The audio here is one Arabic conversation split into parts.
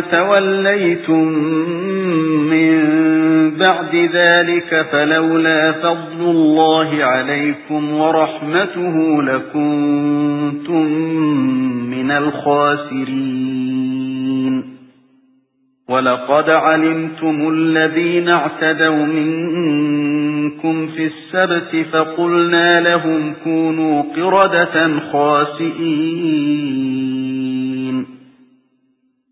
تَوَلَّيْتُمْ مِنْ بَعْدِ ذَلِكَ فَلَوْلَا فَضْلُ اللَّهِ عَلَيْكُمْ وَرَحْمَتُهُ لَكُنْتُمْ مِنَ الْخَاسِرِينَ. وَلَقَدْ عَلِمْتُمُ الَّذِينَ اعْتَدَوْا مِنكُمْ فِي السَّبْتِ فَقُلْنَا لَهُمْ كُونُوا قِرَدَةً خَاسِئِينَ.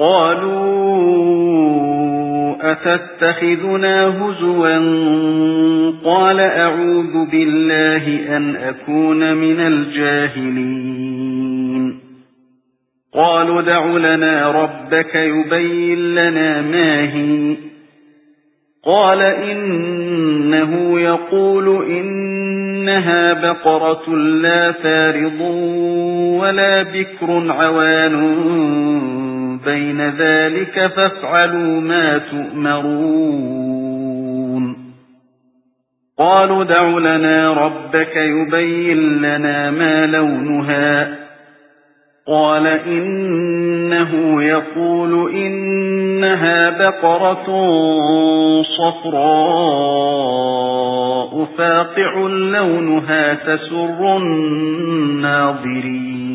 قَالُوا أَتَتَّخِذُنَا هُزُوًا؟ قَالَ أَعُوذُ بِاللَّهِ أَنْ أَكُونَ مِنَ الْجَاهِلِينَ. قالوا دع لنا ربك يبين لنا ما هي. قال إنه يقول إنها بقرة لا فارض ولا بكر عوان. بين ذلك فافعلوا ما تؤمرون. قالوا دع لنا ربك يبين لنا ما لونها. قال إنه يقول إنها بقرة صفراء فاقع لونها تسر الناظرين.